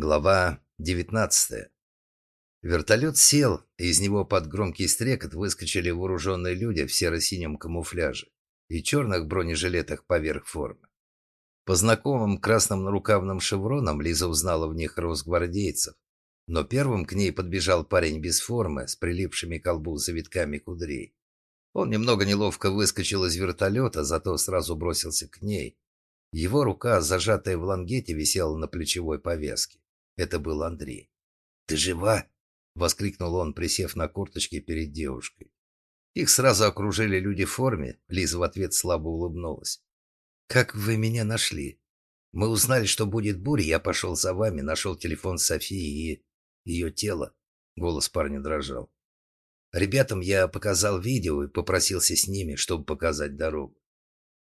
Глава 19. Вертолет сел, и из него под громкий стрекот выскочили вооруженные люди в серо-синем камуфляже и черных бронежилетах поверх формы. По знакомым красным нарукавным шевронам Лиза узнала в них росгвардейцев, но первым к ней подбежал парень без формы с прилипшими к колбу завитками кудрей. Он немного неловко выскочил из вертолета, зато сразу бросился к ней. Его рука, зажатая в лангете, висела на плечевой повязке. Это был Андрей. «Ты жива?» — воскликнул он, присев на корточки перед девушкой. Их сразу окружили люди в форме. Лиза в ответ слабо улыбнулась. «Как вы меня нашли? Мы узнали, что будет буря. Я пошел за вами, нашел телефон Софии и ее тело». Голос парня дрожал. Ребятам я показал видео и попросился с ними, чтобы показать дорогу.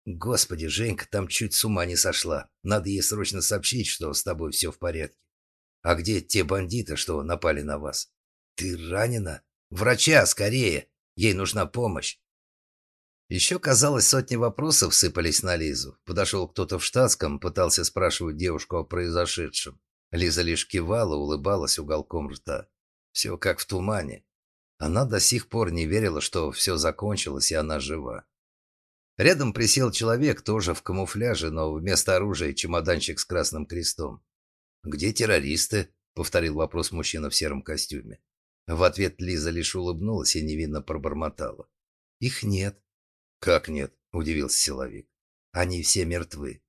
Господи, Женька там чуть с ума не сошла. Надо ей срочно сообщить, что с тобой все в порядке. «А где те бандиты, что напали на вас?» «Ты ранена? Врача, скорее! Ей нужна помощь!» Еще, казалось, сотни вопросов сыпались на Лизу. Подошел кто-то в штатском, пытался спрашивать девушку о произошедшем. Лиза лишь кивала, улыбалась уголком рта. Все как в тумане. Она до сих пор не верила, что все закончилось, и она жива. Рядом присел человек, тоже в камуфляже, но вместо оружия чемоданчик с красным крестом. «Где террористы?» — повторил вопрос мужчина в сером костюме. В ответ Лиза лишь улыбнулась и невинно пробормотала. «Их нет». «Как нет?» — удивился силовик. «Они все мертвы».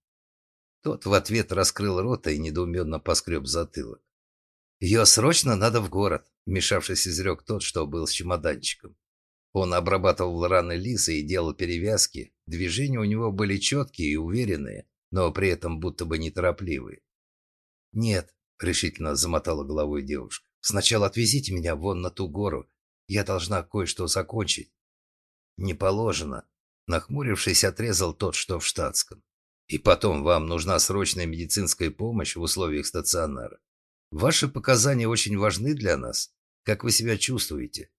Тот в ответ раскрыл рот и недоуменно поскреб затылок. «Ее срочно надо в город», — вмешавшись изрек тот, что был с чемоданчиком. Он обрабатывал раны Лизы и делал перевязки. Движения у него были четкие и уверенные, но при этом будто бы неторопливые. «Нет», — решительно замотала головой девушка. «Сначала отвезите меня вон на ту гору. Я должна кое-что закончить». «Не положено», — нахмурившись, отрезал тот, что в штатском. «И потом, вам нужна срочная медицинская помощь в условиях стационара. Ваши показания очень важны для нас. Как вы себя чувствуете?»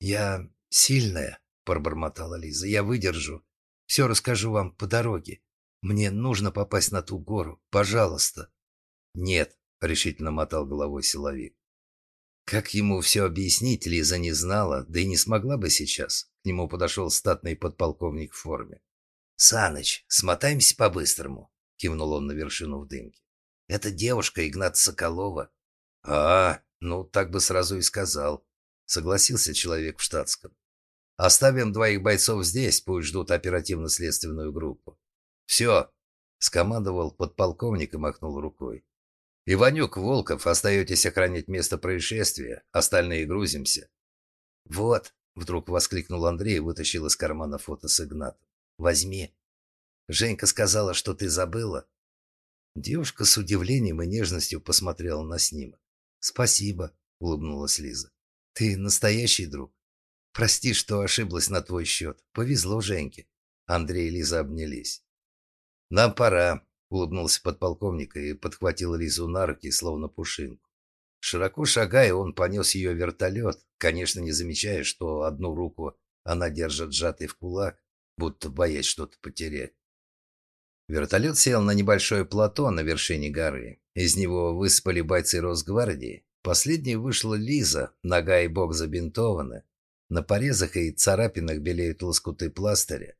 «Я сильная», — пробормотала Лиза. «Я выдержу. Все расскажу вам по дороге. Мне нужно попасть на ту гору. Пожалуйста». «Нет», — решительно мотал головой силовик. Как ему все объяснить, Лиза не знала, да и не смогла бы сейчас. К нему подошел статный подполковник в форме. «Саныч, смотаемся по-быстрому», — кивнул он на вершину в дымке. «Это девушка Игната Соколова». «А, ну так бы сразу и сказал», — согласился человек в штатском. «Оставим двоих бойцов здесь, пусть ждут оперативно-следственную группу». «Все», — скомандовал подполковник и махнул рукой. «Иванюк, Волков, остаетесь охранять место происшествия, остальные грузимся». «Вот», — вдруг воскликнул Андрей и вытащил из кармана фото с Игнатом. «Возьми. Женька сказала, что ты забыла». Девушка с удивлением и нежностью посмотрела на снимок. «Спасибо», — улыбнулась Лиза. «Ты настоящий друг. Прости, что ошиблась на твой счет. Повезло Женьке». Андрей и Лиза обнялись. «Нам пора», улыбнулся подполковник и подхватил Лизу на руки, словно пушинку. Широко шагая, он понес ее вертолет, конечно, не замечая, что одну руку она держит сжатой в кулак, будто боясь что-то потерять. Вертолет сел на небольшое плато на вершине горы. Из него выспали бойцы Росгвардии. Последней вышла Лиза, нога и бок забинтованы. На порезах и царапинах белеют лоскуты пластыря.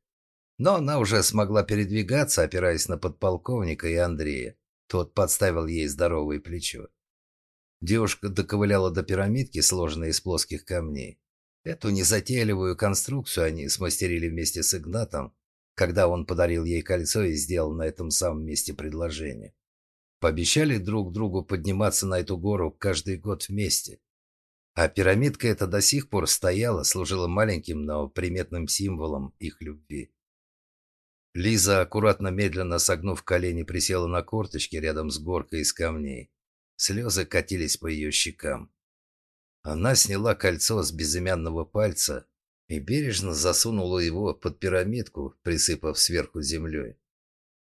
Но она уже смогла передвигаться, опираясь на подполковника и Андрея. Тот подставил ей здоровое плечо. Девушка доковыляла до пирамидки, сложенной из плоских камней. Эту незатейливую конструкцию они смастерили вместе с Игнатом, когда он подарил ей кольцо и сделал на этом самом месте предложение. Пообещали друг другу подниматься на эту гору каждый год вместе. А пирамидка эта до сих пор стояла, служила маленьким, но приметным символом их любви. Лиза, аккуратно, медленно согнув колени, присела на корточки рядом с горкой из камней. Слезы катились по ее щекам. Она сняла кольцо с безымянного пальца и бережно засунула его под пирамидку, присыпав сверху землей.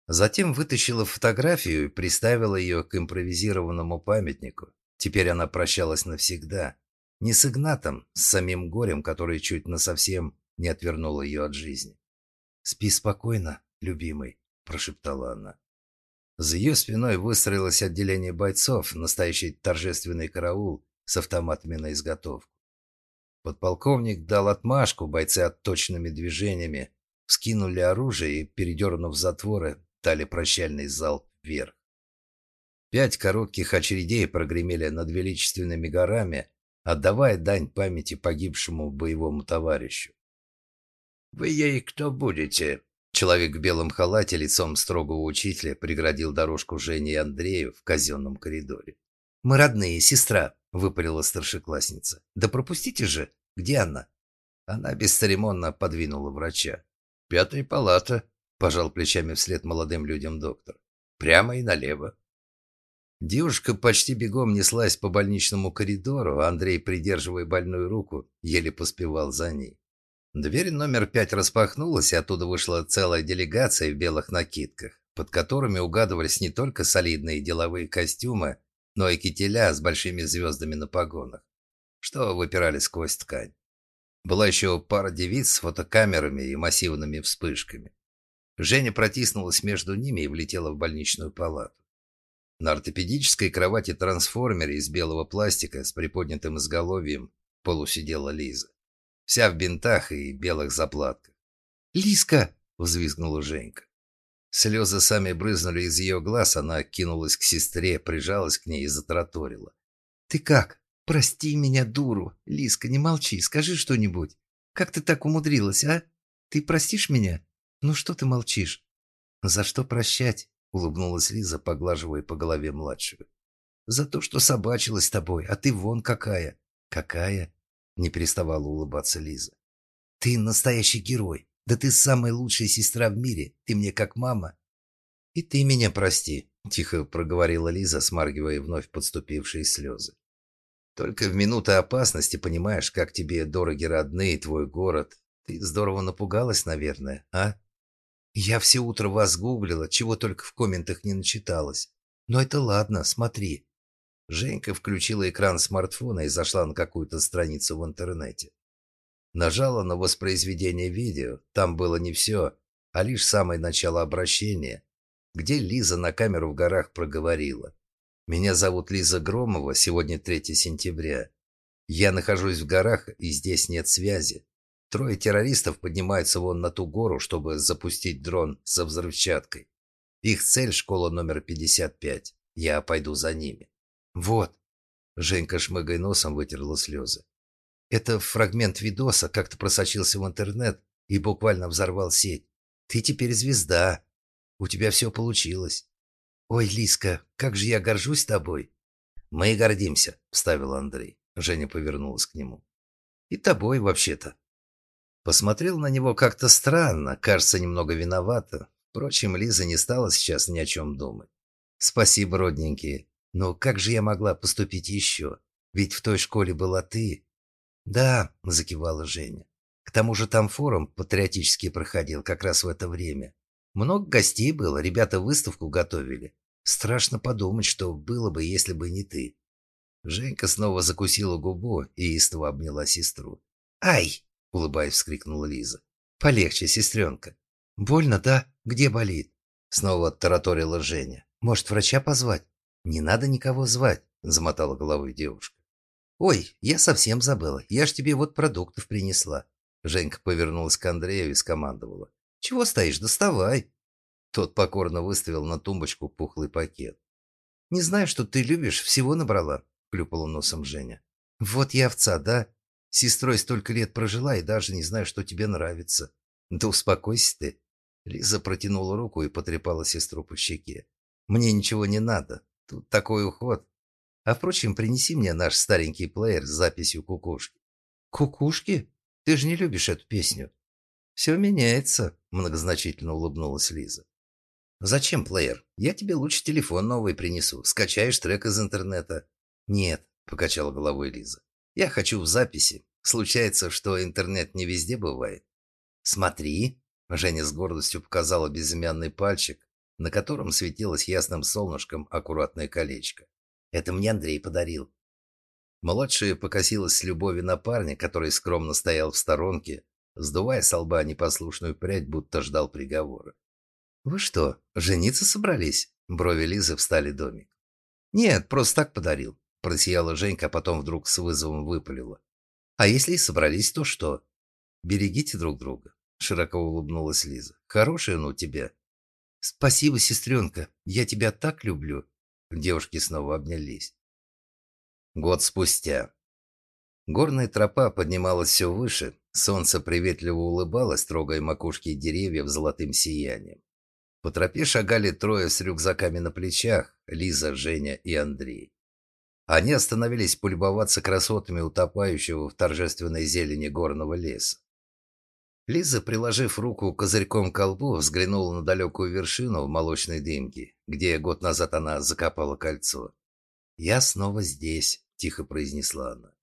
Затем вытащила фотографию и приставила ее к импровизированному памятнику. Теперь она прощалась навсегда. Не с Игнатом, с самим горем, который чуть насовсем не отвернул ее от жизни. «Спи спокойно, любимый», – прошептала она. За ее спиной выстроилось отделение бойцов, настоящий торжественный караул с автоматами на изготовку. Подполковник дал отмашку, бойцы отточенными движениями вскинули оружие и, передернув затворы, дали прощальный залп вверх. Пять коротких очередей прогремели над величественными горами, отдавая дань памяти погибшему боевому товарищу. «Вы ей кто будете?» Человек в белом халате лицом строгого учителя преградил дорожку Жене и Андрею в казенном коридоре. «Мы родные, сестра», — выпалила старшеклассница. «Да пропустите же! Где она?» Она бесцеремонно подвинула врача. «Пятая палата», — пожал плечами вслед молодым людям доктор. «Прямо и налево». Девушка почти бегом неслась по больничному коридору, а Андрей, придерживая больную руку, еле поспевал за ней. Дверь номер пять распахнулась, и оттуда вышла целая делегация в белых накидках, под которыми угадывались не только солидные деловые костюмы, но и кителя с большими звездами на погонах, что выпирали сквозь ткань. Была еще пара девиц с фотокамерами и массивными вспышками. Женя протиснулась между ними и влетела в больничную палату. На ортопедической кровати-трансформере из белого пластика с приподнятым изголовьем полусидела Лиза. Вся в бинтах и белых заплатках. «Лизка!» — взвизгнула Женька. Слезы сами брызнули из ее глаз, она кинулась к сестре, прижалась к ней и затраторила. «Ты как? Прости меня, дуру! Лизка, не молчи, скажи что-нибудь. Как ты так умудрилась, а? Ты простишь меня? Ну что ты молчишь?» «За что прощать?» — улыбнулась Лиза, поглаживая по голове младшую. «За то, что собачилась с тобой, а ты вон какая!» «Какая?» — не переставала улыбаться Лиза. «Ты настоящий герой! Да ты самая лучшая сестра в мире! Ты мне как мама!» «И ты меня прости!» — тихо проговорила Лиза, смаргивая вновь подступившие слезы. «Только в минуты опасности понимаешь, как тебе дороги родные, твой город. Ты здорово напугалась, наверное, а?» Я все утро вас гуглила, чего только в комментах не начиталась. Но это ладно, смотри. Женька включила экран смартфона и зашла на какую-то страницу в интернете. Нажала на воспроизведение видео. Там было не все, а лишь самое начало обращения, где Лиза на камеру в горах проговорила. «Меня зовут Лиза Громова, сегодня 3 сентября. Я нахожусь в горах, и здесь нет связи. Трое террористов поднимаются вон на ту гору, чтобы запустить дрон со взрывчаткой. Их цель – школа номер 55. Я пойду за ними. Вот. Женька, шмыгая носом, вытерла слезы. Это фрагмент видоса как-то просочился в интернет и буквально взорвал сеть. Ты теперь звезда. У тебя все получилось. Ой, Лиска, как же я горжусь тобой. Мы и гордимся, вставил Андрей. Женя повернулась к нему. И тобой, вообще-то. Посмотрел на него как-то странно, кажется, немного виновато. Впрочем, Лиза не стала сейчас ни о чем думать. «Спасибо, родненькие. Но как же я могла поступить еще? Ведь в той школе была ты». «Да», — закивала Женя. «К тому же там форум патриотический проходил как раз в это время. Много гостей было, ребята выставку готовили. Страшно подумать, что было бы, если бы не ты». Женька снова закусила губу и истово обняла сестру. «Ай!» — улыбаясь, вскрикнула Лиза. «Полегче, сестренка». «Больно, да? Где болит?» Снова тараторила Женя. «Может, врача позвать?» «Не надо никого звать», — замотала головой девушка. «Ой, я совсем забыла. Я ж тебе вот продуктов принесла». Женька повернулась к Андрею и скомандовала. «Чего стоишь? Доставай». Тот покорно выставил на тумбочку пухлый пакет. «Не знаю, что ты любишь, всего набрала», — клюпала носом Женя. «Вот я овца, да? С сестрой столько лет прожила и даже не знаю, что тебе нравится. Да успокойся ты. Лиза протянула руку и потрепала сестру по щеке. Мне ничего не надо. Тут такой уход. А впрочем, принеси мне наш старенький плеер с записью кукушки. Кукушки? Ты же не любишь эту песню. Все меняется, многозначительно улыбнулась Лиза. Зачем плеер? Я тебе лучше телефон новый принесу. Скачаешь трек из интернета. Нет, покачала головой Лиза. Я хочу в записи. Случается, что интернет не везде бывает. Смотри, Женя с гордостью показала безымянный пальчик, на котором светилось ясным солнышком аккуратное колечко. Это мне Андрей подарил. Младшая покосилась с любовью на парня, который скромно стоял в сторонке, сдувая с лба непослушную прядь, будто ждал приговора. «Вы что, жениться собрались?» Брови Лизы встали домик. «Нет, просто так подарил», – просияла Женька, а потом вдруг с вызовом выпалила. «А если и собрались, то что?» «Берегите друг друга», – широко улыбнулась Лиза. «Хорошая она у тебя». «Спасибо, сестренка, я тебя так люблю». Девушки снова обнялись. Год спустя. Горная тропа поднималась все выше, солнце приветливо улыбалось, трогая макушки деревьев золотым сиянием. По тропе шагали трое с рюкзаками на плечах – Лиза, Женя и Андрей. Они остановились полюбоваться красотами утопающего в торжественной зелени горного леса. Лиза, приложив руку козырьком к колбу, взглянула на далекую вершину в молочной дымке, где год назад она закопала кольцо. «Я снова здесь», – тихо произнесла она.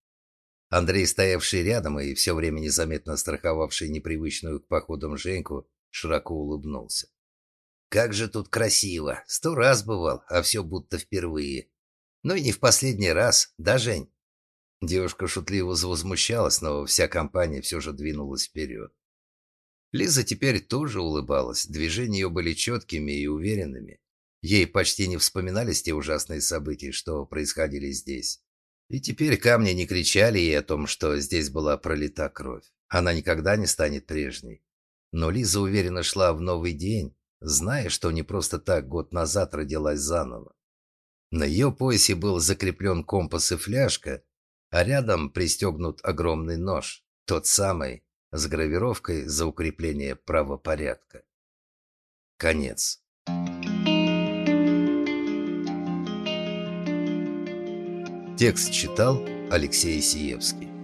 Андрей, стоявший рядом и все время незаметно страховавший непривычную к походам Женьку, широко улыбнулся. Как же тут красиво. Сто раз бывал, а все будто впервые. Ну и не в последний раз, да, Жень? Девушка шутливо возмущалась, но вся компания все же двинулась вперед. Лиза теперь тоже улыбалась, движения ее были четкими и уверенными. Ей почти не вспоминались те ужасные события, что происходили здесь. И теперь камни не кричали ей о том, что здесь была пролита кровь. Она никогда не станет прежней. Но Лиза уверенно шла в новый день, зная, что не просто так год назад родилась заново. На ее поясе был закреплен компас и фляжка, а рядом пристегнут огромный нож, тот самый, с гравировкой за укрепление правопорядка. Конец. Текст читал Алексей Сиевский.